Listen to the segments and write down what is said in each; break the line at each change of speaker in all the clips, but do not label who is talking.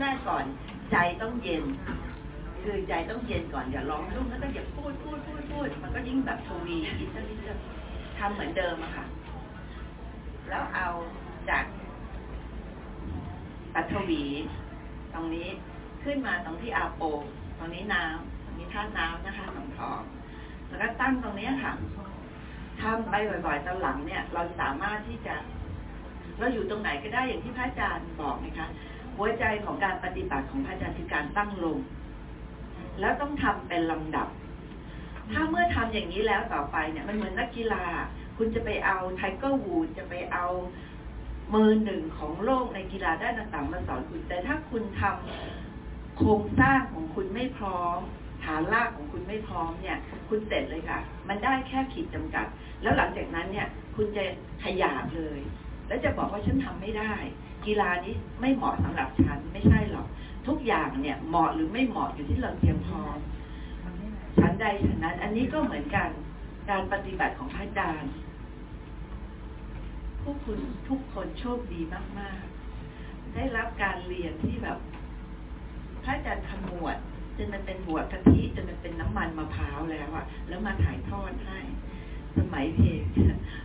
แรกก่อน ใจต้องเย็น คือใจต้องเย็นก่อนอย่าร้องรุ่มแล้วก็อย่าพูดพูดพูดพูดมันก็ยิ่งแบบทวีอิตาลิจะทำเหมือนเดิมอะค่ะ แล้วเอาจากปัทวี ตรงนี้ขึ้นมาตรงที่อาโป ตรงนี้น้ำตรงนี้ธาตุน้ำนะคะสองทองแล้วก็ตั้งตรงนี้ค่ะทำไปบ่อยๆตอนหลังเนี่ย เราสามารถที่จะ เราอยู่ตรงไหนก็ได้อย่างที่พระอาจารย์บอกนะคะ หัวใจของการปฏิบัติของพระอาจารย์คือการตั้งลง แล้วต้องทำเป็นลำดับ ถ้าเมื่อทำอย่างนี้แล้วต่อไปเนี่ยมันเหมือนนักกีฬา คุณจะไปเอาไทเกอร์วูดจะไปเอามือหนึ่งของโลกในกีฬาด้านต่างๆมาสอนคุณ แต่ถ้าคุณทำโครงสร้างของคุณไม่พร้อม ฐานรากของคุณไม่พร้อมเนี่ย คุณเสร็จเลยค่ะ มันได้แค่ขีดจำกัด แล้วหลังจากนั้นเนี่ย คุณจะขยาดเลย แล้วจะบอกว่าฉันทำไม่ได้ กีฬานี้ไม่เหมาะสำหรับฉันไม่ใช่หรอก ทุกอย่างเนี่ยเหมาะหรือไม่เหมาะอยู่ที่เราเตรียมพร้อมฉันใดฉันนั้น อันนี้ก็เหมือนกันการปฏิบัติของพระอาจารย์พวกคุณทุกคนโชคดีมาก ๆ ได้รับการเรียนที่แบบ พระอาจารย์ขมวดจนมันเป็นหัวกะทิจนมันเป็นน้ำมันมะพร้าวแล้วอะแล้วมาถ่ายทอดให้ สมัยเพล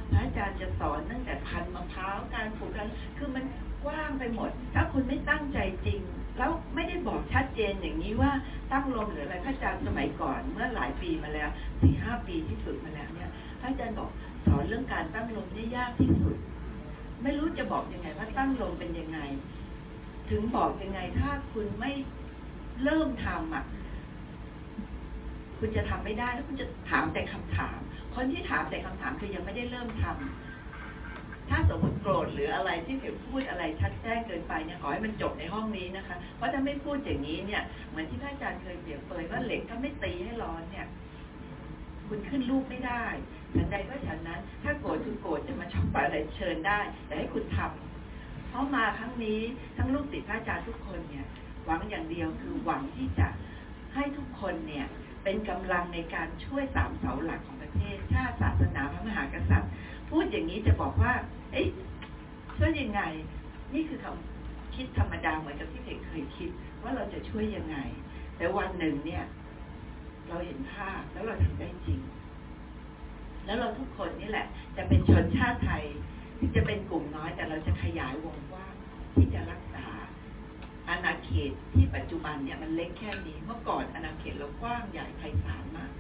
พระอาจารย์จะสอนตั้งแต่พันมะพร้าวการปลูกกันคือมันกว้างไปหมด ถ้าคุณไม่ตั้งใจจริง แล้วไม่ได้บอกชัดเจนอย่างนี้ว่าตั้งลมหรืออะไรพระอาจารย์สมัยก่อนเมื่อหลายปีมาแล้วสี่ห้าปีที่ฝึกมาแล้วเนี่ยพระอาจารย์บอกสอนเรื่องการตั้งลมนี่ยากที่สุด ไม่รู้จะบอกยังไงว่าตั้งลมเป็นยังไง ถึงบอกยังไงถ้าคุณไม่เริ่มทำอะคุณจะทำไม่ได้แล้วคุณจะถามแต่คำถาม คนที่ถามแต่คำถามคือยังไม่ได้เริ่มทำถ้าสมมติโกรธหรืออะไรที่เดี๋ยวพูดอะไรชัดแจ้งเกินไปเนี่ยขอให้มันจบในห้องนี้นะคะ เพราะถ้าไม่พูดอย่างนี้เนี่ยเหมือนที่พระอาจารย์เคยเปรียบเปยว่าเหล็กถ้าไม่ตีให้ร้อนเนี่ย คุณขึ้นรูปไม่ได้ฉันใดก็ฉันนั้น ถ้าโกรธคือโกรธจะมาชอบอะไรเชิญได้ แต่ให้คุณทำเพราะมาครั้งนี้ทั้งลูกศิษย์พระอาจารย์ทุกคนเนี่ย หวังอย่างเดียวคือหวังที่จะให้ทุกคนเนี่ย เป็นกำลังในการช่วยสามเสาหลักของ ประเทศชาติศาสนาพระมหากษัตริย์ พูดอย่างนี้จะบอกว่า เอ๊ะช่วยยังไง นี่คือคำคิดธรรมดาเหมือนกับที่เด็กเคยคิด ว่าเราจะช่วยยังไง แต่วันหนึ่งเนี่ย เราเห็นภาพแล้วเราทำได้จริง แล้วเราทุกคนนี่แหละ จะเป็นชนชาติไทยที่จะเป็นกลุ่มน้อยแต่เราจะขยายวงกว้างที่จะรักษาอาณาเขตที่ปัจจุบันเนี่ยมันเล็กแค่นี้เมื่อก่อนอาณาเขตเรากว้างใหญ่ไพศาลมาก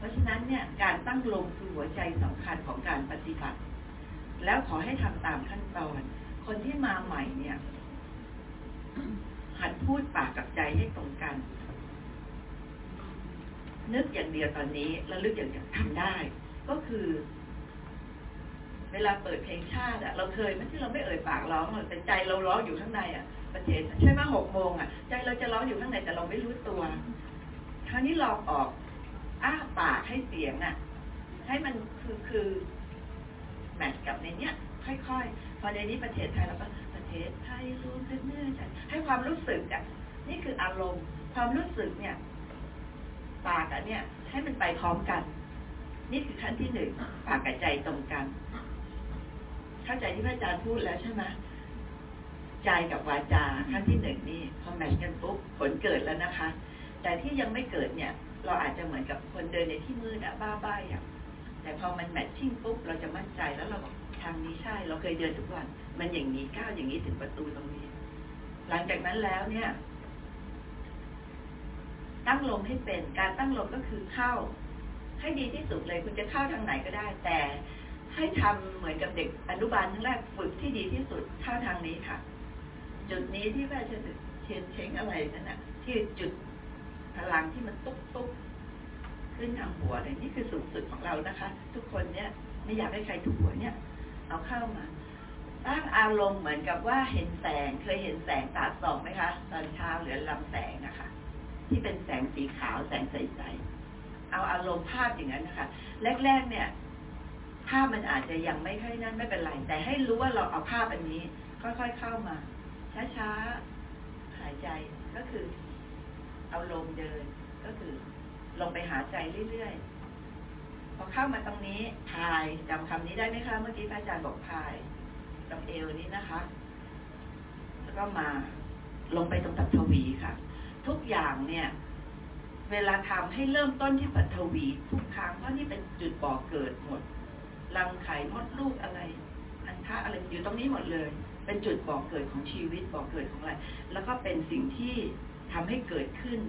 เพราะฉะนั้นเนี่ยการตั้งลงคือหัวใจสำคัญของการปฏิบัติ แล้วขอให้ทำตามขั้นตอน คนที่มาใหม่เนี่ย หัดพูดปากกับใจให้ตรงกัน นึกอย่างเดียวตอนนี้แล้วลึกอย่างเดียวทำได้ ก็คือเวลาเปิดเพลงชาติอะเราเคยไม่ที่เราไม่เอ่ยปากร้องแต่ใจเราร้องอยู่ข้างในอะประเทศใช่ไหมหกโมงอะใจเราจะร้องอยู่ข้างในแต่เราไม่รู้ตัว คราวนี้ลองออก อ้าปากให้เสียงอะให้มันคือคือแมทกับในเนี้ยค่อยๆ พอในนี้ประเทศไทยเราก็ประเทศไทยรู้ขึ้นเมื่อใจให้ความรู้สึกอะนี่คืออารมณ์ ความรู้สึกเนี่ย ปากอะเนี่ย ให้มันไปพร้อมกัน นี่คือขั้นที่หนึ่งปากกับใจตรงกัน เข้าใจที่พระอาจารย์พูดแล้วใช่ไหมใจกับวาจาขั้นที่หนึ่งนี่พอแมทกันปุ๊บผลเกิดแล้วนะคะ แต่ที่ยังไม่เกิดเนี่ย เราอาจจะเหมือนกับคนเดินในที่มืดอะบ้าใบอะแต่พอมันแมทชิ่งปุ๊บเราจะมั่นใจแล้วเราบอกทางนี้ใช่ เราเคยเดินทุกวัน มันอย่างนี้ก้าวอย่างนี้ถึงประตูตรงนี้ หลังจากนั้นแล้วเนี่ย ตั้งลมให้เป็นการตั้งลมก็คือเข้า ให้ดีที่สุดเลยคุณจะเข้าทางไหนก็ได้ แต่ให้ทำเหมือนกับเด็กอนุบาลทั้งแรกฝึกที่ดีที่สุดเข้าทางนี้ค่ะ จุดนี้ที่ว่าจะเชียนเช้งอะไรนั่นนะที่จุด พลังที่มันตุ๊กตุ๊กขึ้นทางหัวเลยนี่คือสูงสุดของเรานะคะ ทุกคนเนี่ยไม่อยากให้ใครถูกหัวเนี่ย เอาเข้ามาตั้งอารมณ์เหมือนกับว่าเห็นแสงเคยเห็นแสงตาส่องไหมคะ ตอนเช้าหรือลำแสงนะคะ ที่เป็นแสงสีขาวแสงใสๆเอาอารมณ์ภาพอย่างนั้นนะคะ แรก ๆ เนี่ย ภาพมันอาจจะยังไม่ค่อยนั่นไม่เป็นไร แต่ให้รู้ว่าเราเอาภาพอันนี้ ค่อยๆเข้ามา ช้าๆหายใจก็คือ เอาลมเดิน ก็คือลงไปหาใจเรื่อยๆ พอเข้ามาตรงนี้พายจำคำนี้ได้ไหมคะ เมื่อกี้พระอาจารย์บอกพายตรงเอวนี้นะคะ แล้วก็มาลงไปตรงปัทวีค่ะ ทุกอย่างเนี่ย เวลาทำให้เริ่มต้นที่ปัทวีทุกครั้งเพราะนี่เป็นจุดบ่อเกิดหมดรังไข่มดลูกอะไร อันทะอะไรอยู่ตรงนี้หมดเลย เป็นจุดบ่อเกิดของชีวิตบ่อเกิดของอะไร แล้วก็เป็นสิ่งที่ ทำให้เกิดขึ้น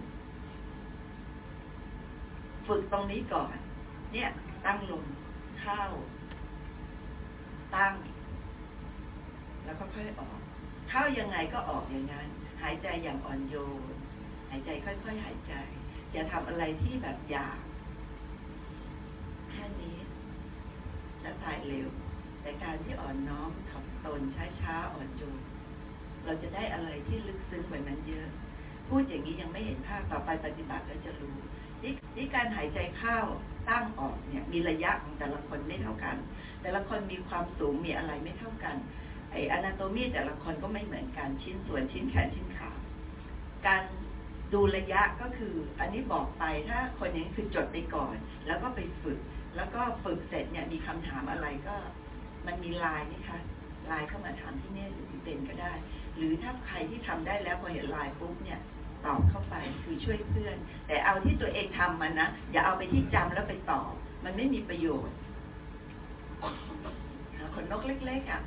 ฝึกตรงนี้ก่อน เนี่ย ตั้งลมเข้า ตั้ง แล้วก็ค่อยออก เข้ายังไงก็ออกอย่างนั้น หายใจอย่างอ่อนโยน หายใจค่อยๆหายใจ อย่าทำอะไรที่แบบอยากแค่นี้จะตายเร็ว แต่การที่อ่อนน้อมถ่อมตนช้าๆอ่อนโยนเราจะได้อะไรที่ลึกซึ้งกว่านั้นเยอะ พูดอย่างนี้ยังไม่เห็นภาพต่อไปปฏิบัติแล้วจะรู้นี่นี่การหายใจเข้าตั้งออกเนี่ยมีระยะของแต่ละคนไม่เท่ากัน แต่ละคนมีความสูงมีอะไรไม่เท่ากันไออนาโตมีแต่ละคนก็ไม่เหมือนกันชิ้นส่วนชิ้นแขนชิ้นขาการดูระยะก็คืออันนี้บอกไปถ้าคนอย่างนี้คือจดไปก่อน แล้วก็ไปฝึก แล้วก็ฝึกเสร็จเนี่ยมีคำถามอะไรก็ มันมีไลน์นี่คะไลน์เข้ามาถามที่เนี่ยหรือที่เต็นก็ได้ หรือถ้าใครที่ทำได้แล้วพอเห็นไลน์ปุ๊บเนี่ย ตอบเข้าไปคือช่วยเพื่อน แต่เอาที่ตัวเองทำมันนะ อย่าเอาไปที่จำแล้วไปตอบ มันไม่มีประโยชน์ขนนกเล็กๆอะ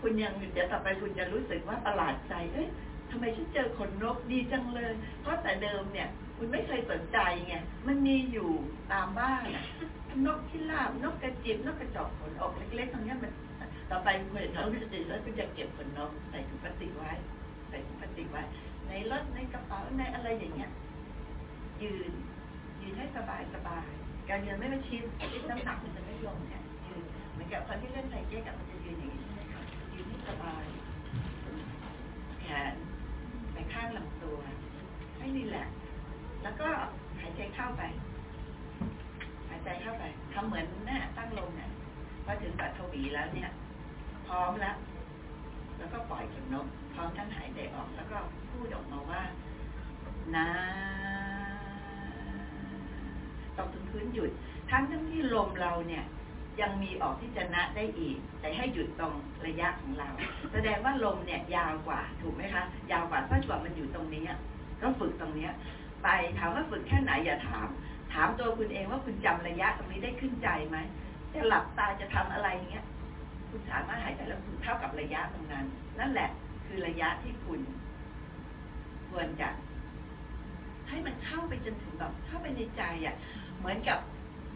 คุณยังเดี๋ยวต่อไปคุณจะรู้สึกว่าประหลาดใจเอ้ยทำไมฉันเจอขนนกดีจังเลย เพราะแต่เดิมเนี่ย คุณไม่เคยสนใจไงมันมีอยู่ตามบ้านอะนกพิราบนกกระจิบนกกระจอกขนออกเล็กๆตรงนี้มันต่อไปคุณเห็นเขาจะติดแล้วคุณจะเก็บขนนกใส่ถุงพลาสติกไว้ ใส่ถุงพลาสติกไว้ ในรถในกระเป๋าในอะไรอย่างเงี้ยยืน ยืนให้สบายสบายการยืนไม่มาชิดชิดน้ำหนักมันจะไม่ลงเนี่ยยืนเหมือนกับคนที่เล่นไทเก๊กอะมันจะยืนอย่างนี้ใช่ไหมคะยืนให้สบายแขนไปข้างลำตัว ให้รีแลกซ์แล้วก็หายใจเข้าไป หายใจเข้าไปทำเหมือนน่ะตั้งลมเนี่ยพอถึงปัทวีแล้วเนี่ย พร้อมแล้ว แล้วก็ปล่อยขนนกพร้อมทั้งหายใจออกแล้วก็พูดออกมาว่านะตกถึงพื้นหยุด ทั้งทั้งที่ลมเราเนี่ยยังมีออกที่จะนะได้อีก แต่ให้หยุดตรงระยะของเรา แสดงว่าลมเนี่ยยาวกว่าถูกไหมคะ ยาวกว่าถ้ากว่ามันอยู่ตรงนี้ก็ฝึกตรงเนี้ย ไปถามว่าฝึกแค่ไหนอย่าถาม ถามตัวคุณเองว่าคุณจำระยะตรงนี้ได้ขึ้นใจไหมจะหลับตาจะทำอะไรเงี้ย คุณสามารถหายใจแล้วคุณเท่ากับระยะตรงนั้น นั่นแหละคือระยะที่คุณควรจะให้มันเข้าไปจนถึงแบบเข้าไปในใจอะเหมือนกับ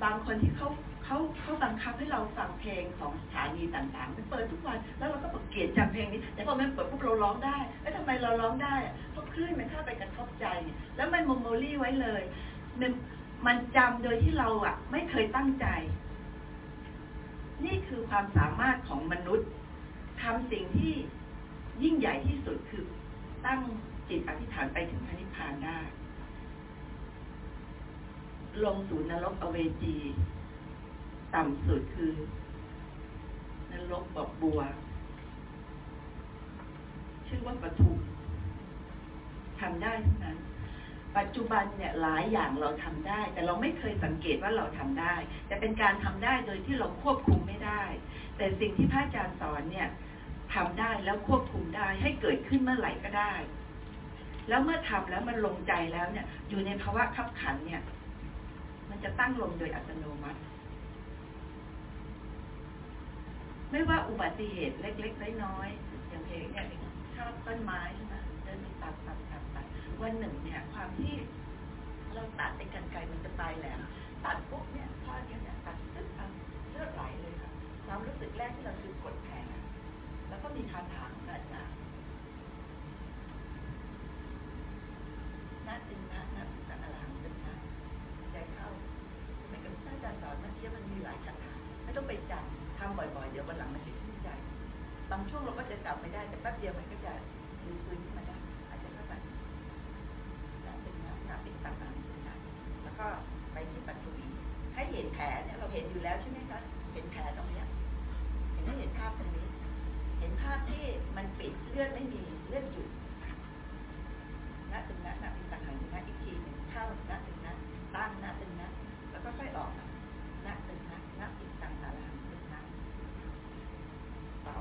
บางคนที่เขาเขาเขาบังคับให้เราฟังเพลงของสถานีต่างๆมันเปิดทุกวัน แล้วเราก็บอกเกลียดจำเพลงนี้ แต่พอมันเปิดปุ๊บเราร้องได้แล้วทำไมเราร้องได้อะเพราะคลื่นมันเข้าไปกระทบใจ แล้วมันโมโมลี่ไว้เลยมันมันจำโดยที่เราอะ ไม่เคยตั้งใจ นี่คือความสามารถของมนุษย์ทำสิ่งที่ยิ่งใหญ่ที่สุดคือตั้งจิตอธิษฐานไปถึงพระนิพพานได้ ลงสู่นรกอเวจี ต่ำสุดคือนรกบอบบัว ชื่อว่าปทุมทำได้เทั้งนั้น ปัจจุบันเนี่ยหลายอย่างเราทำได้ แต่เราไม่เคยสังเกตว่าเราทำได้ แต่เป็นการทำได้โดยที่เราควบคุมไม่ได้ แต่สิ่งที่พระอาจารย์สอนเนี่ยทำได้แล้วควบคุมได้ให้เกิดขึ้นเมื่อไหร่ก็ได้ แล้วเมื่อทำแล้วมันลงใจแล้วเนี่ย อยู่ในภาวะขับขันเนี่ย มันจะตั้งลมโดยอัตโนมัติ ไม่ว่าอุบัติเหตุเล็ก ๆ น้อยๆอย่างเพลงเนี่ยชอบต้นไม้ใช่ไหมเดินไปตัดตัดตัดตัด วันหนึ่งเนี่ยความที่เราตัดไปกันไกลมันจะปลายแหลมตัดปุ๊บเนี่ยทอดเนี่ยเนี่ยตัดตึ๊บเอาเลือดไหลเลยค่ะความรู้สึกแรกที่เราคือกดแผลแล้วก็มีคาถาของอาจารย์นัดจึงนะนัดสังอลังจึงนะใจเข้าไม่กับพระอาจารย์สอนเมื่อกี้มันมีหลายคาถาไม่ต้องไปจำทำบ่อยๆ เดี๋ยววันหลังมันจะขึ้นใจ บางช่วงเราก็จะจำไม่ได้แต่แป๊บเดียวมันก็จะฟื้นขึ้นมาได้ อาจจะเข้าไปนับ เป็นนับนับเป็นต่างๆนะแล้วก็ไปที่ปัจจุบันให้เห็นแผลเนี่ยเราเห็นอยู่แล้วใช่ไหมคะเห็นแผลตรงเนี้ยเห็นให้เห็นภาพตรงนี้ เห็นภาพที่มันปิดเลือดไม่มีเลือดหยุดนับเป็นนับนับเป็นต่างๆนะอีกทีหนึ่งเข้านับเป็นนับตั้งนับเป็นนับแล้วก็ค่อยออกนับเป็นนับนับเป็นต่างๆเป็นนับเปล่า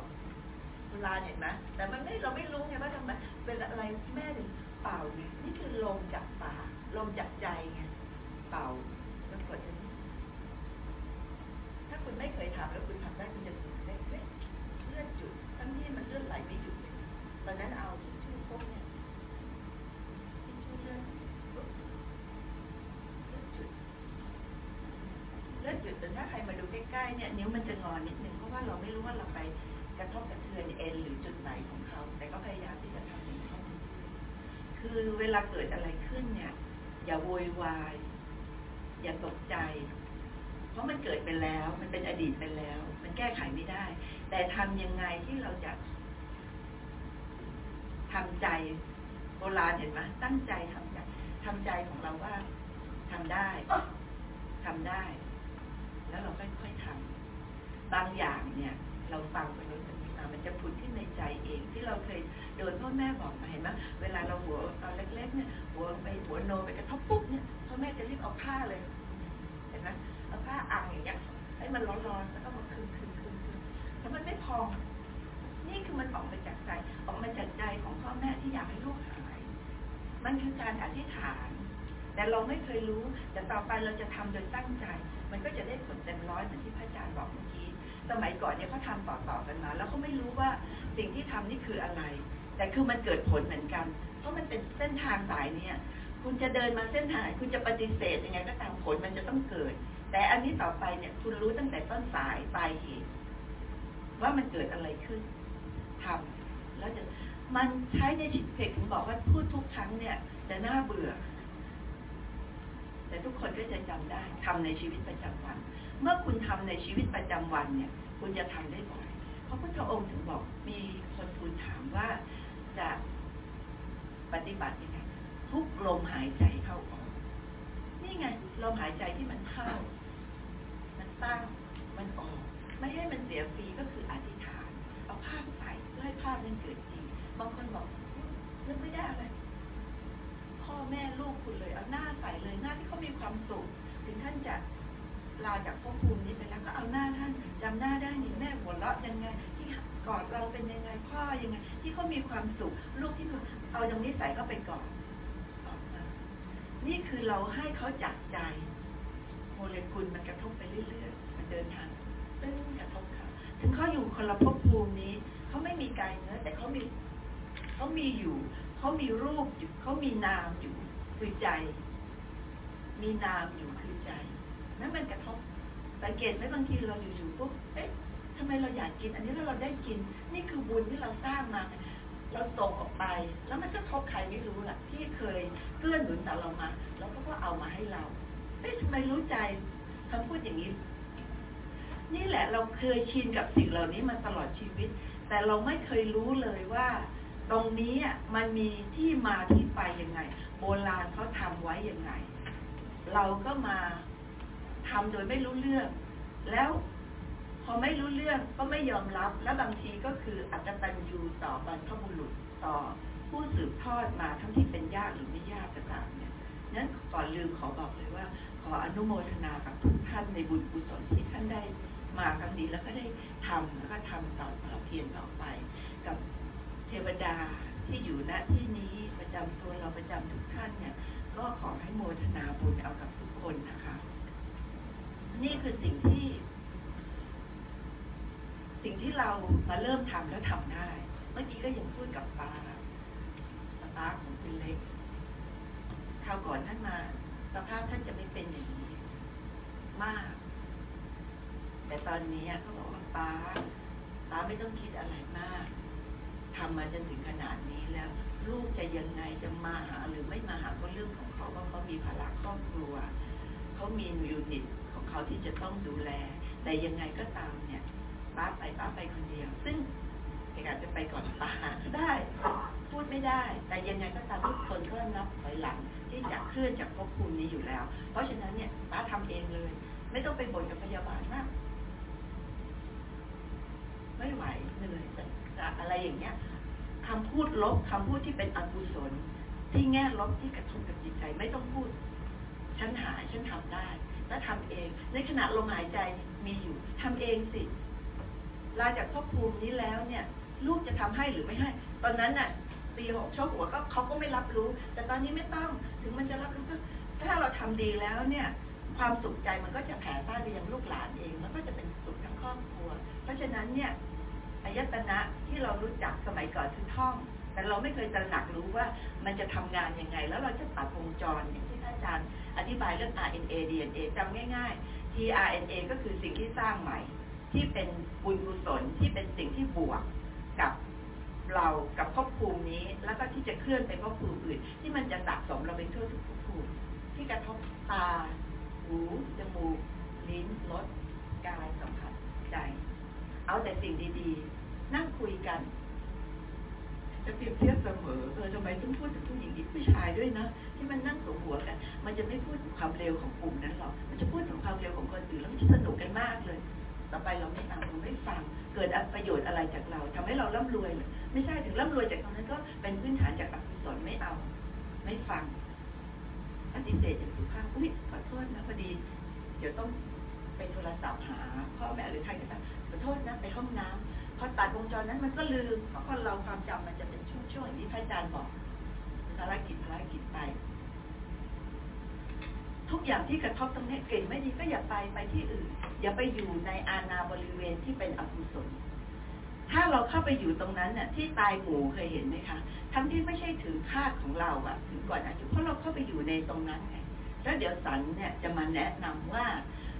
เวลาเห็นไหมแต่มันไม่เราไม่รู้ไงว่าทำไมเวลาเอ อาไงนี่คือลมจากปากลมจากใจไงเป่าแล้วกดอันนี้ถ้าคุณไม่เคยทำแล้วคุณทำได้คุณจะรู้สึกเล็กๆเลือดจุดทั้งที่มันเลือดไหลไม่หยุดเลยตอนนั้นเอาทิชชู่พวกเนี่ยทิชชู่เลือดเลือดจุดเลือดหยุดแต่ถ้าใครมาดูใกล้ๆเนี่ยนิ้วมันจะงอนนิดนึงเพราะว่าเราไม่รู้ว่าเราไปกระทบกระเทือนเอ็นหรือจุดไหนของเขา แต่ก็พยายามที่จะทำให้เขา คือเวลาเกิดอะไรขึ้นเนี่ย อย่าโวยวาย อย่าตกใจ เพราะมันเกิดไปแล้ว มันเป็นอดีตไปแล้ว มันแก้ไขไม่ได้ แต่ทำยังไงที่เราจะทำใจโบราณเห็นไหมตั้งใจทำใจทำใจของเราว่าทำได้ทำได้ แล้วเราค่อยๆทำบางอย่างเนี่ย เราฟังไปรู้สึก มามันจะผุดขึ้นในใจเอง ที่เราเคยโดนพ่อแม่บอกมาเห็นไหมเวลาเราหัวตอนเล็กๆเนี่ยหัวไปหัวโนไปกระทบปุ๊บเนี่ยพ่อแม่จะรีบเอาผ้าเลยเห็นไหมเอาผ้าอ่างอย่างเงี้ยให้มันร้อนๆแล้วก็มาคึงคึงคึงคึงแล้วมันไม่พอง นี่คือมันออกมาจากใจออกมาจากใจของพ่อแม่ที่อยากให้ลูกหาย มันคือการอธิษฐาน แต่เราไม่เคยรู้ แต่ต่อไปเราจะทำโดยตั้งใจ มันก็จะได้ผลเต็มร้อยเหมือนที่พระอาจารย์บอกเมื่อกี้ สมัยก่อนเนี่ยเขาทำต่อๆกันมา แล้วเขาไม่รู้ว่าสิ่งที่ทำนี่คืออะไร แต่คือมันเกิดผลเหมือนกัน เพราะมันเป็นเส้นทางสายเนี่ยคุณจะเดินมาเส้นทางไหนคุณจะปฏิเสธยังไงก็ตามผลมันจะต้องเกิด แต่อันนี้ต่อไปเนี่ยคุณรู้ตั้งแต่ต้นสายปลายเหตุว่ามันเกิดอะไรขึ้นทำแล้วจะมันใช้ในชีวิตเพกถึงบอกว่าพูดทุกครั้งเนี่ยจะน่าเบื่อ แต่ทุกคนก็จะจำได้ทำในชีวิตประจำวัน เมื่อคุณทำในชีวิตประจำวันเนี่ย คุณจะทำได้บ่อยพระพุทธองค์ถึงบอกมีคนทูลถามว่าจะปฏิบัติยังไงทุกลมหายใจเข้าออก นี่ไงลมหายใจที่มันเข้า มันตั้งมันออก ไม่ให้มันเสียฟรีก็คืออธิษฐาน เอาภาพใส่เพื่อให้ภาพนั้นเกิดจริงบางคนบอกนึกไม่ได้อะไรพ่อแม่ลูกคุณเลยเอาหน้าใส่เลยหน้าที่เขามีความสุข ถึงท่านจะ ลาจากภพภูมินี้ไปแล้วก็เอาหน้าท่านจำหน้าได้นี่แม่หัวเราะยังไงที่กอดเราเป็นยังไงพ่อยังไง ที่เขามีความสุขลูกที่เขาเอาตรงนี้ใส่เข้าไปก่อนออกมานี่คือเราให้เขาจักใจโมเลกุลมันกระทบไปเรื่อยๆมันเดินทางตึ้งกระทบเขาถึงเขาอยู่คนละภพภูมินี้เขาไม่มีกายเนื้อแต่เขามีเขามีอยู่เขามีรูปอยู่เขามีนามอยู่คือใจ มีนามอยู่คือใจ นั่นมันกระทบสังเกตไหมบางทีเราอยู่ๆปุ๊บเอ๊ะทำไมเราอยากกิน อันนี้แล้วเราได้กิน นี่คือบุญที่เราสร้างมา เราส่งออกไป แล้วมันก็ทบใครไม่รู้ล่ะ ที่เคยเกื้อหนุนต่อเรามา แล้วก็ก็เอามาให้เราเอ๊ะทำไมรู้ใจคำพูดอย่างนี้ นี่แหละเราเคยชินกับสิ่งเหล่านี้มาตลอดชีวิต แต่เราไม่เคยรู้เลยว่า ตรงนี้อะมันมีที่มาที่ไปยังไง โบราณเขาทำไว้ยังไง เราก็มา ทำโดยไม่รู้เรื่อง แล้วพอไม่รู้เรื่องก็ไม่ยอมรับ แล้วบางทีก็คืออัตตัญญูต่อบรรพบุรุษต่อผู้สืบทอดมาทั้งที่เป็นญาติหรือไม่ญาติก็ตามเนี่ยนั้นก่อนลืมขอบอกเลยว่า ขออนุโมทนากับทุกท่านในบุญกุศลที่ท่านได้มาครั้งนี้แล้วก็ได้ทำแล้วก็ทำต่อต่อเพียรต่อไป กับเทวดาที่อยู่ณที่นี้ประจำตัวเราประจำทุกท่านเนี่ยก็ขอให้โมทนาบุญเอากับทุกคนนะคะ นี่คือสิ่งที่ สิ่งที่เรามาเริ่มทำแล้วทำได้ เมื่อกี้ก็ยังพูดกับป้าป้าของคุณเล็กคราวก่อนท่านมา สภาพท่านจะไม่เป็นอย่างนี้ มาก แต่ตอนนี้เขาบอกว่าป้าป้าไม่ต้องคิดอะไรมากทำมาจนถึงขนาดนี้แล้ว ลูกจะยังไงจะมาหาหรือไม่มาหาก็เรื่องของเขาเพราะเขามีภาระครอบครัว เขามียูนิต เขาที่จะต้องดูแล แต่ยังไงก็ตามเนี่ยป้าไปป้าไปคนเดียว ซึ่งเอกอาจจะไปก่อนป้าได้ พูดไม่ได้ แต่ยังไงก็ตามทุกคนก็นับถอยหลังที่จะเคลื่อนจากภพภูมินี้อยู่แล้ว เพราะฉะนั้นเนี่ยป้าทำเองเลย ไม่ต้องไปบ่นกับพยาบาลมากไม่ไหวเหนื่อยจะอะไรอย่างเงี้ยคำพูดลบคำพูดที่เป็นอกุศลที่แง่ลบที่กระทบกับจิตใจไม่ต้องพูด ฉันหายฉันทำได้ แล้วทำเอง ในขณะลมหายใจมีอยู่ทำเองสิลาจากภพภูมินี้แล้วเนี่ยลูกจะทำให้หรือไม่ให้ ตอนนั้นน่ะเปีหกชคหัวก็เขาก็ไม่รับรู้ แต่ตอนนี้ไม่ต้องถึงมันจะรับรู้ก็ถ้าเราทำดีแล้วเนี่ยความสุขใจมันก็จะแผ่ซ่านไปยังลูกหลานเองแล้วก็จะเป็นสุขทั้งครอบครัว เพราะฉะนั้นเนี่ยอายตนะที่เรารู้จักสมัยก่อนคือท่อง แต่เราไม่เคยตระหนักรู้ว่ามันจะทำงานยังไง แล้วเราจะตัดวงจรอย่างที่ท่านอาจารย์ อธิบายเรื่อง RNA DNA จำง่ายๆ tRNA ก็คือสิ่งที่สร้างใหม่ ที่เป็นบุญกุศลที่เป็นสิ่งที่บวกกับเรากับภพภูมินี้ แล้วก็ที่จะเคลื่อนไปภพภูมิอื่น ที่มันจะสะสมเราไปทั่วทุกภพภูมิ ที่กระทบตา หู จมูก ลิ้น รส กายสัมผัส ใจ เอาแต่สิ่งดีๆ นั่งคุยกัน จะเปรียบเทียบเสมอเออทำไมต้องพูดถึงผู้หญิงอีผู้ชายด้วยนะ ที่มันนั่งสวมหัวกัน มันจะไม่พูดถึงความเร็วของกลุ่มนั้นหรอก มันจะพูดถึงความเร็วของคนอื่นแล้วมันจะสนุกกันมากเลย ต่อไปเราไม่เอาเราไม่ฟัง เกิดประโยชน์อะไรจากเราทำให้เราร่ำรวยไม่ใช่ถึงร่ำรวยจากตรงนั้นก็เป็นพื้นฐานจากอกุศลไม่เอา ไม่ฟังปฏิเสธอย่างสุภาพอุ้ยขอโทษนะพอดี เดี๋ยวต้องไปโทรศัพท์หาพ่อแม่หรือใครก็ตามขอโทษนะไปห้องน้ำพอตัดวงจรนั้นมันก็ลืมเพราะคนเราความจำมันจะเป็นช่วงๆอย่างที่พระอาจารย์บอก ภารกิจภารกิจไป ทุกอย่างที่กระทบตรงนี้เก่งไม่ดีก็อย่าไปไปที่อื่น อย่าไปอยู่ในอาณาบริเวณที่เป็นอกุศลถ้าเราเข้าไปอยู่ตรงนั้นเนี่ยที่ตายหมูเคยเห็นไหมคะ ทั้งที่ไม่ใช่ถือคาดของเราอะถึงก่อนอายุเพราะเราเข้าไปอยู่ในตรงนั้นไงแล้วเดี๋ยวสันเนี่ยจะมาแนะนำว่า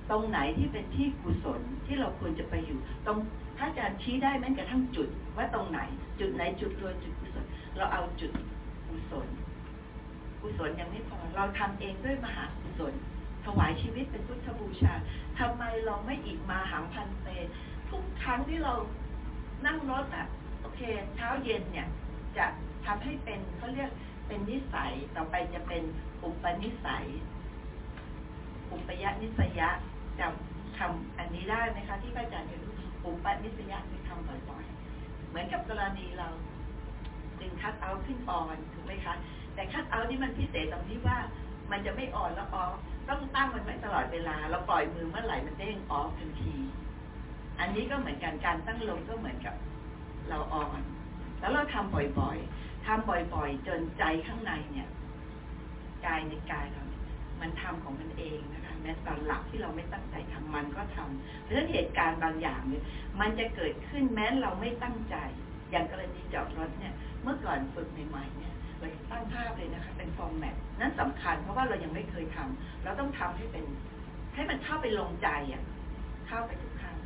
ตรงไหนที่เป็นที่กุศลที่เราควรจะไปอยู่ ตรงถ้าอาจารย์ชี้ได้แม้กระทั่งจุดว่าตรงไหน จุดไหนจุดรวยจุดกุศล เราเอาจุด กุศล กุศลยังไม่พอ เราทำเองด้วยมหากุศล ถวายชีวิตเป็นพุทธบูชาทำไมเราไม่อีกมาหังพันเต ทุกครั้งที่เรานั่งรถอะโอเค เช้าเย็นเนี่ย จะทำให้เป็นเขาเรียกเป็นนิสัยต่อไปจะเป็นอุปนิสัย อุปยนิสยะจำคำอันนี้ได้ไหมคะ ที่พระอาจารย์เคยรู้อุปนิสยะคือคำบ่อยๆเหมือนกับกรณีเรา ดึงคัดเอาขึ้นอ่อนถูกไหมคะแต่คัดเอานี่มันพิเศษตรงที่ว่ามันจะไม่อ่อนแล้วออฟต้องตั้งมันไว้ตลอดเวลา เราปล่อยมือเมื่อไหร่มันเด้งออฟทันที อันนี้ก็เหมือนกันการตั้งลงก็เหมือนกับ เราอ่อน แล้วเราทำบ่อยๆทำบ่อยๆ จนใจข้างในเนี่ยกายในกายเรามันทำของมันเองนะคะ แม้ตอนหลับที่เราไม่ตั้งใจทำมันก็ทำเพราะฉะนั้นเหตุการณ์บางอย่างเนี่ยมันจะเกิดขึ้นแม้เราไม่ตั้งใจ อย่างกรณีจอดรถเนี่ย มื่อก่อนฝึกใหม่ๆเนี่ยเราตั้งภาพเลยนะคะเป็นฟอร์แมตนั่นสำคัญเพราะว่าเรายังไม่เคยทำเราต้องทำให้เป็น ให้มันเข้าไปลงใจอะเข้าไปทุกครั้ง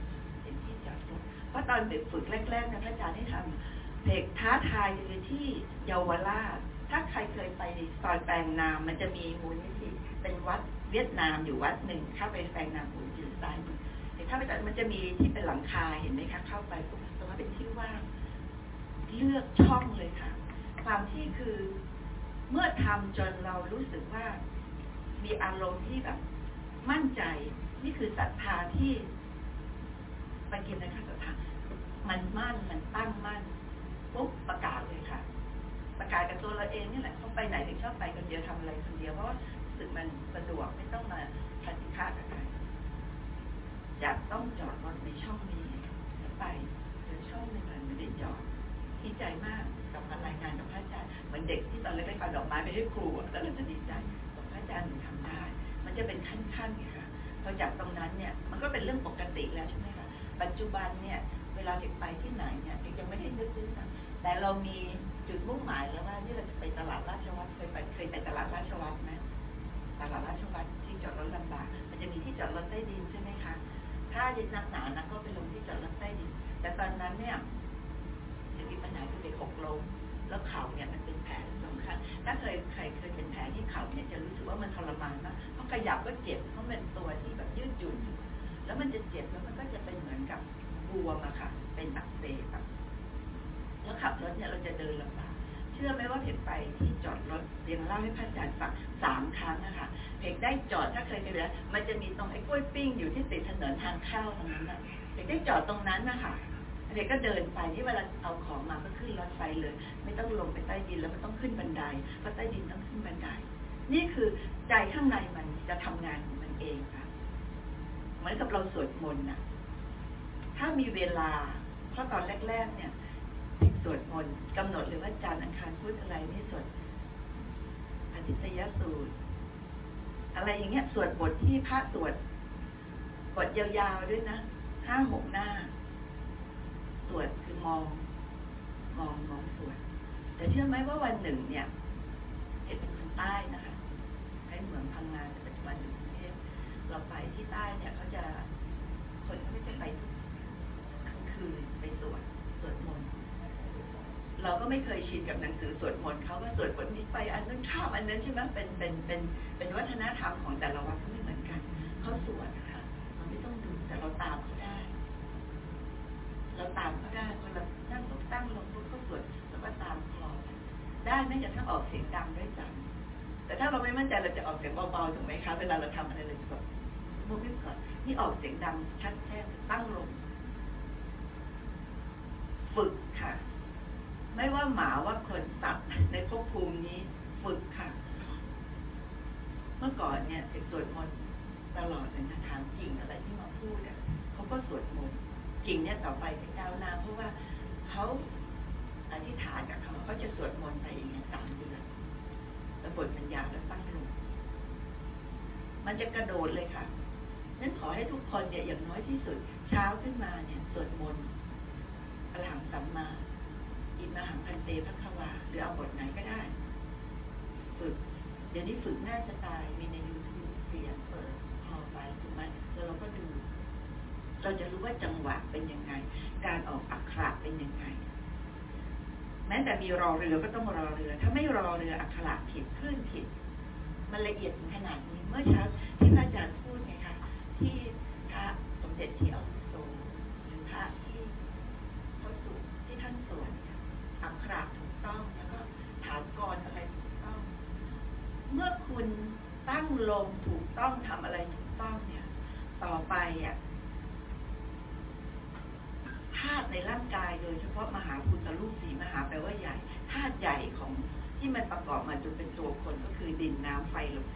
เป็นที่จอดรถเพราะตอนเด็กฝึกแรกๆนะพระอาจารย์ให้ทำเด็กท้าทายคือที่เยาวราชถ้าใครเคยไปซอยแปลงนามมันจะมีมูลนิธิเป็นวัดเวียดนามอยู่วัดหนึ่งเข้าไปแปลงนามมูลอยู่ซ้ายมือแต่ถ้าไปจัดมันจะมีที่เป็นหลังคาเห็นไหมคะเข้าไปตรงนั้นเป็นที่ว่าง เลือกช่องเลยค่ะ ความที่คือเมื่อทำจนเรารู้สึกว่า มีอารมณ์ที่แบบ มั่นใจ นี่คือศรัทธาที่ไปกินนะคะศรัทธามันมั่นมันตั้งมั่นปุ๊บประกาศเลยค่ะ ประกาศกับตัวเราเองนี่แหละเขาไปไหนถึงชอบไปคนเดียวทำอะไรคนเดียวเพราะว่ารู้สึกมันสะดวกไม่ต้องมาพันธิฆากับใครอยากต้องจอดรถในช่องนี้ไปเดี๋ยวช่องนึงมันไม่ได้จอดดี ใจมากกับการรายงานกับพระอาจารย์เหมือนเด็กที่ตอนเล็กๆเอาดอกไม้ไปให้ครูแล้วเราจะดีใจบอกพระอาจารย์หนูทำได้ มันจะเป็นขั้นๆไงคะพอจากตรงนั้นเนี่ยมันก็เป็นเรื่องปกติแล้วใช่ไหมคะปัจจุบันเนี่ยเวลาเด็กไปที่ไหนเนี่ยเด็กยังไม่ได้นึกด้วยซ้ำแต่เรามีจุดมุ่งหมายแล้วว่าที่เราจะไปตลาดราชวัตรเคยไปเคยไปตลาดราชวัตรไหมตลาดราชวัตรที่จอดรถลำบากมันจะมีที่จอดรถใต้ดินใช่ไหมคะถ้าเย็นนักหนานะก็ไปลงที่จอดรถใต้ดิน แต่ตอนนั้นเนี่ย มีปัญหาคือเด็กหกล้มแล้วเข่าเนี่ยมันเป็นแผลสำคัญถ้าเคยใครเคยเป็นแผลที่เข่าเนี่ยจะรู้สึกว่ามันทรมานมากเพราะขยับก็เจ็บเพราะเป็นตัวที่แบบยืดหยุ่นอยู่แล้วมันจะเจ็บแล้วมันก็จะเป็นเหมือนกับบวมอะค่ะ เป็นอักเสบอะแล้วขับรถเนี่ยเราจะเดินลำบากเชื่อไหมว่าเพกไปที่จอดรถเรียนเล่าให้พระอาจารย์ฟังสามครั้งนะคะเพกได้จอดถ้าเคยไปแล้วมันจะมีตรงไอ้กล้วยปิ้งอยู่ที่ติดถนนทางเข้าตรงนั้นนะเพกได้จอดตรงนั้นนะคะ เพกก็เดินไปที่เวลาเอาของมาก็ขึ้นรถไฟเลย ไม่ต้องลงไปใต้ดินแล้วไม่ต้องขึ้นบันไดเพราะใต้ดินต้องขึ้นบันได นี่คือใจข้างในมันจะทำงานของมันเองค่ะเหมือนกับเราสวดมนต์น่ะ ถ้ามีเวลาเพราะตอนแรก ๆ เนี่ยถึงสวดมนต์กำหนดเลยว่าจันทร์อังคารพุธอะไรนี่สวดอธิตยสูตร อะไรอย่างเงี้ยสวดบทที่พระสวดบทยาวๆด้วยนะห้าหกหน้า สวดคือมองมองมองสวด แต่เชื่อไหมว่าวันหนึ่งเนี่ยเห็นเป็นคนใต้นะคะให้เหมืองพังงานเป็นวันหนึ่งเทพเราไปที่ใต้เนี่ยเขาจะคนเขาจะไปทุกกลางคืนไปสวดสวดมนต์เราก็ไม่เคยชินกับหนังสือสวดมนต์เขาก็สวดบทนี้ไปอันนั้นข้ามอันนั้นใช่ไหมเป็นเป็นเป็นเป็นวัฒนธรรมของแต่ละวัดก็ไม่เหมือนกันเขาสวดนะคะเราไม่ต้องดูแต่เราตามเขาได้ เราตามเขาได้พอเรานั่งปุ๊บตั้งลงปุ๊บเขาสวดแล้วก็ตามคลอไปได้ไม่กระทั่งออกเสียงดังด้วยซ้ำแต่ถ้าเราไม่มั่นใจเราจะออกเสียงเบาๆถูกไหมคะเวลาเราทำอะไรเราจะแบบมุกนิดก่อนนี่ออกเสียงดังชัดแจ้งตั้งลง ฝึกค่ะ ไม่ว่าหมาว่าคนสัตว์ในภพภูมินี้ ฝึกค่ะ เมื่อก่อนเนี่ยเด็กสวดมนต์ตลอดเลยนะถามจริงอะไรที่มาพูดอะเขาก็สวดมนต์ จริงเนี่ยต่อไปจะก้าวหน้าเพราะว่าเขาอธิษฐานกับเขาเขาจะสวดมนต์ไปอย่างเงี้ยสามเดือนแล้วบทมันยาแล้วตั้งลงมันจะกระโดดเลยค่ะนั้นขอให้ทุกคนเนี่ยอย่างน้อยที่สุด เช้าขึ้นมาเนี่ยสวดมนต์อรหังสัมมาอิมหังพันเตพระควา หรือเอาบทไหนก็ได้ ฝึก เดี๋ยวนี้ฝึกน่าจะตายมีใน YouTube เสียงเปิดพอไปถูกไหมแล้วเราก็ดู เราจะรู้ว่าจังหวะเป็นยังไง การออกอักขระเป็นยังไง แม้แต่มีรอเรือก็ต้องรอเรือ ถ้าไม่รอเรืออักขระผิดคลื่นผิด มันละเอียดถึงขนาดนี้ เมื่อเช้าที่พระอาจารย์พูดไงคะที่พระสมเด็จที่อาวุโสหรือพระที่เขาสวดที่ท่านสวดเนี่ยอักขระถูกต้องแล้วก็ฐานกรอะไรถูกต้อง เมื่อคุณตั้งลมถูกต้องทำอะไรถูกต้องเนี่ย ต่อไปอะาตุในร่างกายโดยเฉพาะมหาพุทธรูปสีมหาแปลว่าใหญ่ธาตุใหญ่ของที่มันประกอบมาจนเป็นตัวคนก็คือดินน้ำไฟลม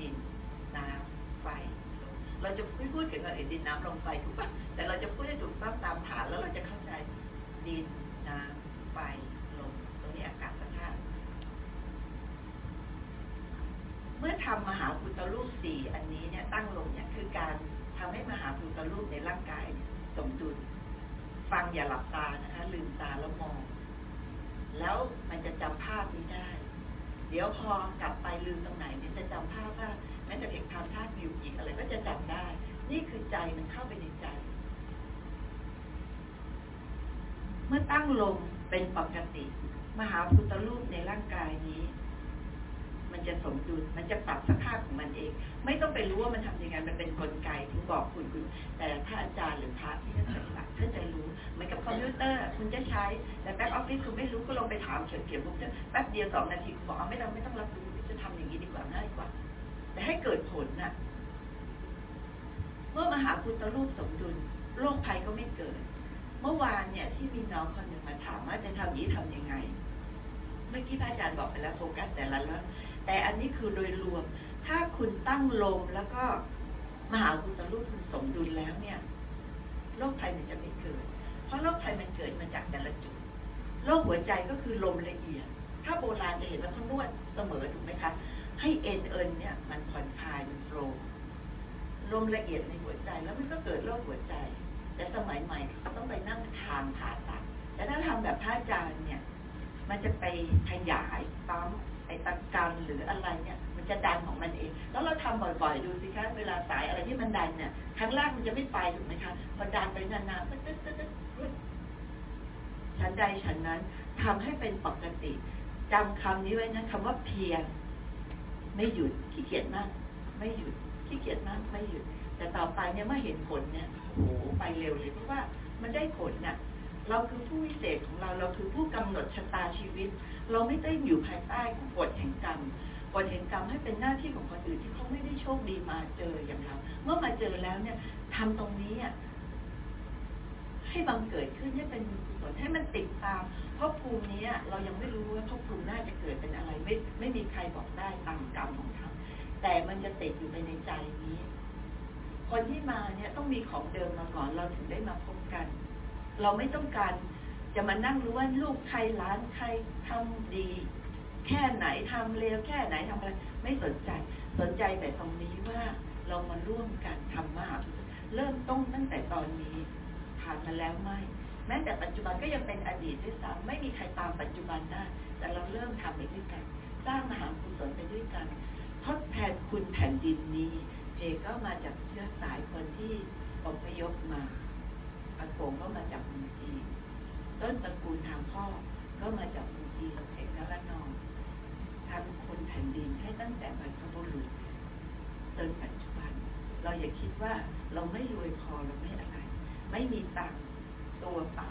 ดินน้ำไฟลมเราจะไม่พูดเกี่ยวกับไอ้ดินน้ำลมไฟถูกปะแต่เราจะพูดให้ถูกต้องตามฐานแล้วเราจะเข้าใจดินน้ำไฟลมตรงนี้อากาศธาตุเมื่อทำมหาพุทธรูปสี่อันนี้เนี่ยตั้งลงเนี่ยคือการทำให้มหาพุทธรูปในร่างกายสมดุล ฟังอย่าหลับตานะคะลืมตาแล้วมอง แล้วมันจะจำภาพนี้ได้ เดี๋ยวพอกลับไปลืมตรงไหนเนี่ยจะจำภาพว่าแม้แต่เด็กทำท่าบิวอีกอะไรก็จะจำได้ นี่คือใจมันเข้าไปในใจ เมื่อตั้งลมเป็นปกติ มหาพุทธรูปในร่างกายนี้ มันจะสมดุลมันจะปรับสภาพของมันเอง ไม่ต้องไปรู้ว่ามันทำยังไงมันเป็นกลไกถึงบอกคุณคุณแต่ถ้าอาจารย์หรือพระที่ท่านปฏิบัติท่านจะรู้เหมือนกับคอมพิวเตอร์ คุณจะใช้แต่ back office คุณไม่รู้ก็ลงไปถามเขียนเขียนปุ๊บแป๊บเดียวสองนาทีบอกไม่ต้องไม่ต้องรับรู้จะทำอย่างนี้ดีกว่าง่ายกว่า แต่ให้เกิดผลน่ะเมื่อมหาภูตรูปสมดุลโรคภัยก็ไม่เกิด เมื่อวานเนี่ยที่มีน้องคนหนึ่งมาถามว่าจะทำยี้ทำยังไง เมื่อกี้พระอาจารย์บอกไปแล้วโฟกัสแต่ละแล้ว แต่อันนี้คือโดยรวม ถ้าคุณตั้งลมแล้วก็มหาพุทธรูปคุณสมดุลแล้วเนี่ยโรคภัยมันจะไม่เกิด เพราะโรคภัยมันเกิดมาจากแต่ละจุดโรคหัวใจก็คือลมละเอียด ถ้าโบราณจะเห็นว่าเขานวดเสมอถูกไหมคะ ให้เอ็นเอินเนี่ยมันผ่อนคลายมันโฟล์ลมละเอียดในหัวใจแล้วมันก็เกิดโรคหัวใจ แต่สมัยใหม่ต้องไปนั่งทางผ่าตัด แต่ถ้าทำแบบพระอาจารย์เนี่ย มันจะไปขยายปั๊ม ไอ้ตะกันหรืออะไรเนี่ย มันจะดันของมันเอง แล้วเราทำบ่อยๆดูสิคะเวลาสายอะไรที่มันดันเนี่ยข้งล่างมันจะไม่ไปถูกไหมคะพอดันไปนานๆตึ๊ดตึ๊ดตึ๊ดตึ๊ดฉันใดฉันนั้นทำให้เป็นปกติจำคำนี้ไว้นะคำว่าเพียรไม่หยุดขี้เกียจมาก ไม่หยุดขี้เกียจมากไม่หยุด แต่ต่อไปเนี่ยเมื่อเห็นผลเนี่ยโอ้โหไปเร็วเลยเพราะว่ามันได้ผลน่ะ เราคือผู้วิเศษของเราเราคือผู้กำหนดชะตาชีวิต เราไม่ได้อยู่ภายใต้กฎแห่งกรรมกฎแห่งกรรมให้เป็นหน้าที่ของคนอื่นที่เขาไม่ได้โชคดีมาเจออย่างเราเมื่อมาเจอแล้วเนี่ยทำตรงนี้อะให้บังเกิดขึ้นให้เป็นกุศลให้มันติดตาม เพราะภูมินี้เรายังไม่รู้ว่าภพภูมิน่าจะเกิดเป็นอะไรไม่ไม่มีใครบอกได้ตามกรรมของเขาแต่มันจะติดอยู่ไปในใจนี้ คนที่มาเนี่ยต้องมีของเดิมมาก่อนเราถึงได้มาพบกัน เราไม่ต้องการจะมานั่งรู้ว่าลูกใครหลานใครทำดี แค่ไหนทำเลวแค่ไหนทำอะไรไม่สนใจสนใจแต่ตรงนี้ว่าเรามาร่วมกันทำมากเริ่มต้นตั้งแต่ตอนนี้ผ่านมาแล้วไม่ แม้แต่ปัจจุบันก็ยังเป็นอดีตด้วยซ้ำไม่มีใครตามปัจจุบันได้แต่เราเริ่มทำไปด้วยกัน สร้างมหากุศลไปด้วยกันทดแทนคุณแผ่นดินนี้ เจก็มาจากเชื้อสายคนที่อพยพมา อากงก็มาจากเมืองจีน ต้นตระกูลทางพ่อก็มาจากเมืองจีนเอกละนองทำคนแผ่นดินให้ตั้งแต่บรรพบุรุษจนปัจจุบัน เราอย่าคิดว่าเราไม่รวยพอเราไม่อะไร ไม่มีตังตัวเปล่า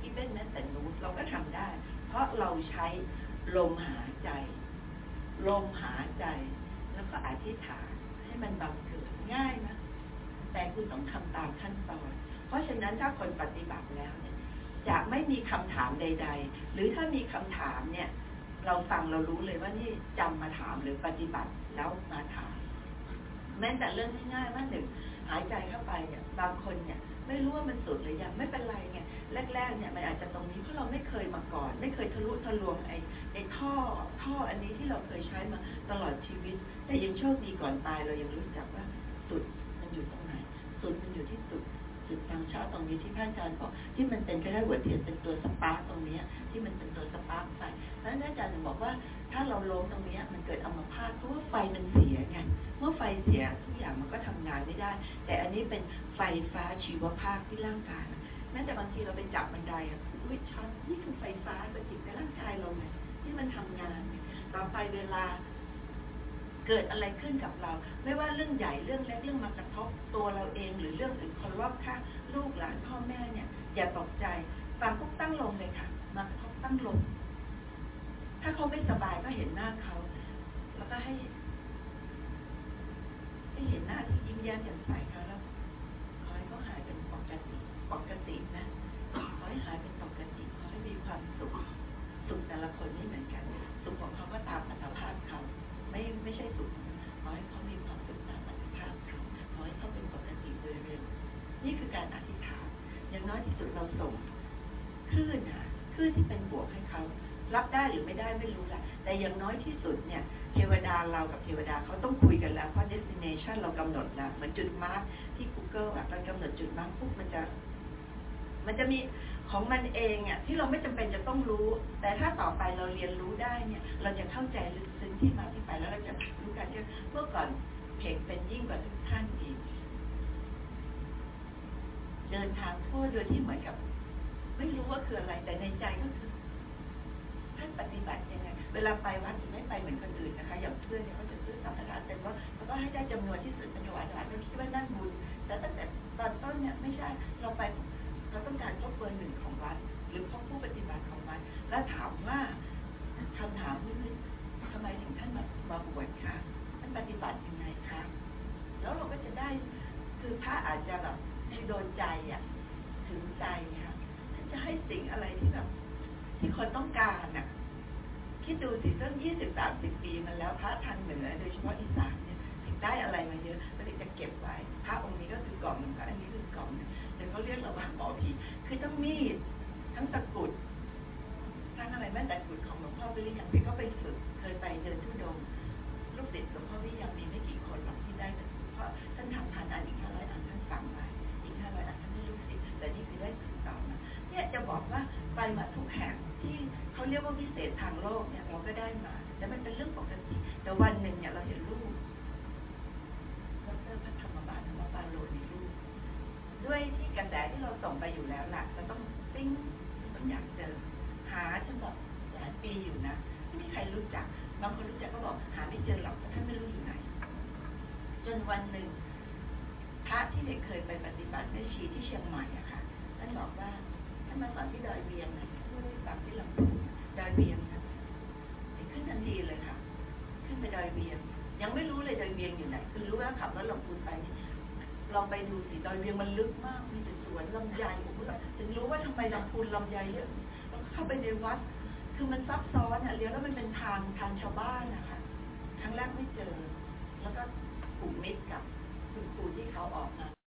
ที่เป็นแม้แต่นูเราก็ทำได้ เพราะเราใช้ลมหายใจ ลมหายใจ แล้วก็อธิษฐานให้มันบังเกิดง่ายนะแต่คุณต้องทำตามขั้นตอน เพราะฉะนั้นถ้าคนปฏิบัติแล้วเนี่ยจะไม่มีคำถามใด ๆ หรือถ้ามีคำถามเนี่ย เราฟังเรารู้เลยว่านี่จำมาถามหรือปฏิบัติแล้วมาถาม แม้แต่เรื่องง่ายๆว่าหนึ่งหายใจเข้าไปเนี่ย บางคนเนี่ย ไม่รู้ว่ามันสุดหรือยังไม่เป็นไรไงแรกๆเนี่ยมันอาจจะตรงนี้เพราะเราไม่เคยมาก่อน ไม่เคยทะลุทะลวงไอ้ไอ้ท่อท่ออันนี้ที่เราเคยใช้มาตลอดชีวิต แต่ยังโชคดีก่อนตายเรายังรู้จักว่า สุดมันอยู่ตรงไหน สุดมันอยู่ที่สุด จุดทางเช้าตรงนี้ที่พระอาจารย์บอกที่มันเป็นแค่หัวเทียนเป็นตัว spark ตรงนี้ที่มันเป็นตัว spark ไฟแล้วอาจารย์บอกว่าถ้าเราล้มตรงนี้มันเกิดอัมพาตเพราะว่าไฟมันเสียไงเมื่อไฟเสียทุกอย่างมันก็ทำงานไม่ได้ แต่อันนี้เป็นไฟฟ้าชีวภาพที่ร่างกายแม้แต่บางทีเราไปจับบันไดอะอุ้ยช็อตนี่คือไฟฟ้าสถิตในร่างกายเราไงที่มันทำงานต่อไปเวลา เกิดอะไรขึ้นกับเรา ไม่ว่าเรื่องใหญ่เรื่องเล็กเรื่องมากระทบตัวเราเองหรือเรื่องอื่นคนรอบข้างลูกหลานพ่อแม่เนี่ย อย่าตกใจฟังปุ๊บตั้งลงเลยค่ะ มากระทบตั้งลง ถ้าเขาไม่สบายก็เห็นหน้าเขา แล้วก็ให้ให้เห็นหน้าที่ยิ้มแย้มแจ่มใสค่ะ อย่างน้อเราส่งคลื่นนะคลื่นที่เป็นบวกให้เขารับได้หรือไม่ได้ไม่รู้ละแต่อย่างน้อยที่สุดเนี่ยเทวดาเรากับเทวดาเขาต้องคุยกันแล้วเพราะ destination เรากำหนดแล้วเหมือนจุดมาร์กที่ Google อะเรากำหนดจุดมาร์กปุ๊บมันจะ มันจะมีของมันเองอะที่เราไม่จำเป็นจะต้องรู้ แต่ถ้าต่อไปเราเรียนรู้ได้เนี่ย เราจะเข้าใจลึกซึ้งที่มาที่ไปแล้วเราจะรู้การเชื่อเมื่อก่อนเพ่งเป็นยิ่งกว่าทุกท่านอีก เดินทางทั่วโดยที่เหมือนกับ ไม่รู้ว่าคืออะไร แต่ในใจก็คือท่านปฏิบัติยังไง เวลาไปวัดจะไม่ไปเหมือนคนอื่นนะคะ อย่างเพื่อนเนี่ยเขาจะซื้อสังฆทานเต็มว่าเขาก็ให้ได้จำนวนที่สุดเป็นถวายถวายเราคิดว่านั่นบุญ แต่ตั้งแต่ตอนต้นเนี่ยไม่ใช่ เราไปเราต้องการครบเบอร์หนึ่งของวัด หรือพบผู้ปฏิบัติของวัด แล้วถามว่าคำถามนี่คือทำไมถึงท่านมามาบวชคะท่านปฏิบัติยังไงคะ แล้วเราก็จะได้คือพระอาจจะแบบ โดนใจอะถึงใจค่ะท่านจะให้สิ่งอะไรที่แบบที่คนต้องการอะคิดดูสิตั้งยี่สิบสามสิบปีมาแล้วพระทางเหนือโดยเฉพาะอีสานเนี่ยถึงได้อะไรมาเยอะก็เลยจะเก็บไว้ พระองค์นี้ก็คือกล่องหนึ่งพระอันนี้คือกล่องหนึ่งเดี๋ยวเขาเรียกเราว่าหมอผีคือทั้งมีดทั้งตะกุดทั้งอะไรแม้แต่กุดของหลวงพ่อวิริยังที่เขาไปฝึกเคยไปเดินทุดงลูกศิษย์หลวงพ่อวิริยังมีไม่กี่คนหรอกที่ได้เพราะท่านทำทานอันอีกห้าร้อยอันท่า จะบอกว่าไปมาทุกแห่งที่เขาเรียกว่าวิเศษทางโลกเนี่ยเราก็ได้มาแล้วมันเป็นเรื่องปกติ แต่วันหนึ่งเนี่ยเราเห็นรูปดรพระธรรมบาลธรรมบาลโลในรูปด้วยที่กระแสที่เราส่งไปอยู่แล้วล่ะเราต้องติ้งต้องอยากเจอ หาจนแบบหลายปีอยู่นะไม่มีใครรู้จักบางคนรู้จักก็บอกหาไม่เจอหรอกเพราะท่านไม่รู้อยู่ไหน จนวันหนึ่งพระที่เด็กเคยไปปฏิบัติแม่ชีที่เชียงใหม่อะค่ะท่านบอกว่า มาสอนที่ดอยเวียงนะท่านไม่ได้ฟังที่ลำพูนดอยเวียงนะขึ้นทันทีเลยค่ะ ขึ้นไปดอยเวียง ยังไม่รู้เลยดอยเวียงอยู่ไหน คือรู้ว่าขับรถลำพูนไปนี่ลองไปดูสิดอยเวียงมันลึกมากมีแต่สวนลำไยโอ้โหถึงรู้ว่าทำไมลำพูนลำไยเยอะแล้วก็เข้าไปในวัด คือมันซับซ้อนอะเลี้ยวแล้วมันเป็นทางทางชาวบ้านนะคะครั้งแรกไม่เจอ แล้วก็ผูกมิตรกับคุณครูที่เขาออกมา